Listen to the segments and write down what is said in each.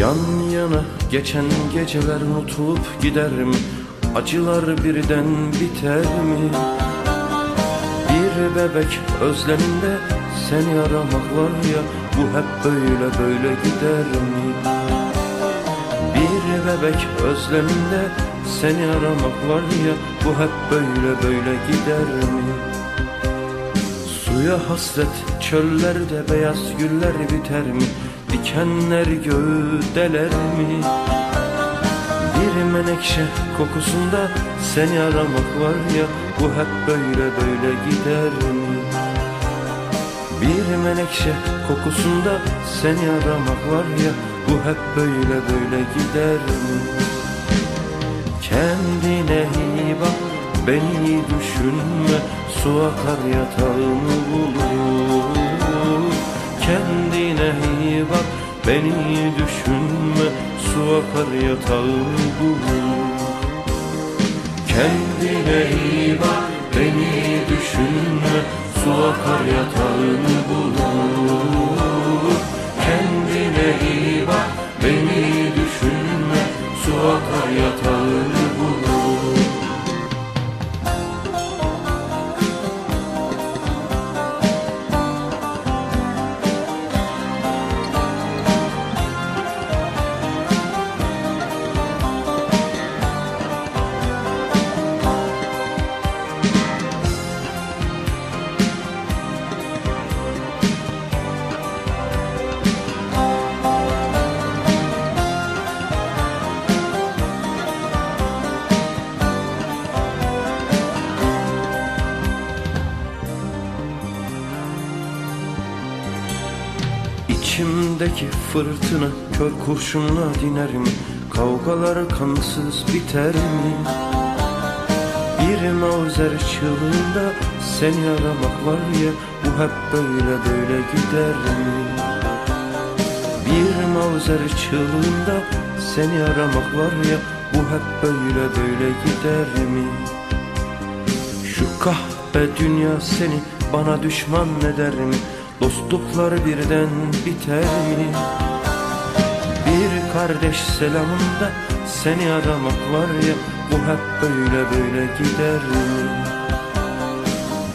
fırtına Geçen geceler unutulup gider mi? Acılar birden biter mi? Bir bebek özleminde seni aramak var ya Bu hep böyle böyle gider mi? Bir bebek özleminde seni aramak var ya Bu hep böyle böyle gider mi? Suya hasret çöllerde beyaz güller biter mi? Dikenler göğü deler mi? Bir menekşe kokusunda seni aramak var ya Bu hep böyle böyle gider mi? Bir menekşe kokusunda seni aramak var ya Bu hep böyle böyle gider mi? Kendine iyi bak beni düşünme Su akar yatağını bulur Kendine beni düşünme Su akar yatağını bulur. Kendine iyi bak beni düşünme Su akar yatağını İçimdeki fırtına kör kurşunla diner mi? Kavgalar kansız biter mi? Bir mavzer çığlığında seni aramak var ya Bu hep böyle böyle gider mi? Bir mavzer çığlığında seni aramak var ya Bu hep böyle böyle gider mi? Şu kahpe dünya seni bana düşman eder mi? Dostluklar birden biter mi? Bir kardeş selamında seni aramak var ya Bu hep böyle böyle gider mi?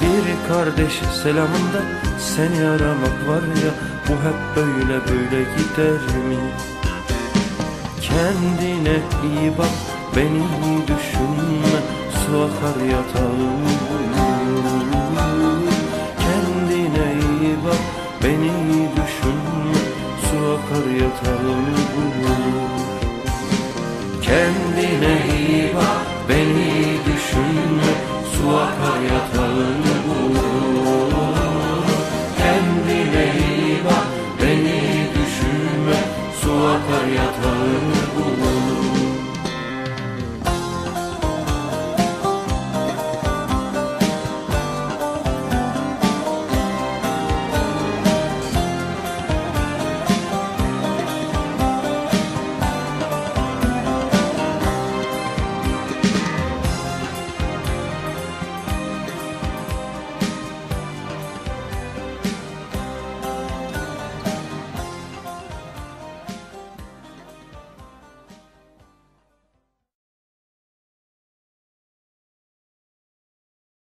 Bir kardeş selamında seni aramak var ya Bu hep böyle böyle gider mi? Kendine iyi bak beni düşünme Su akar yatağını Kendine iyi bak, beni düşünme, su akar ya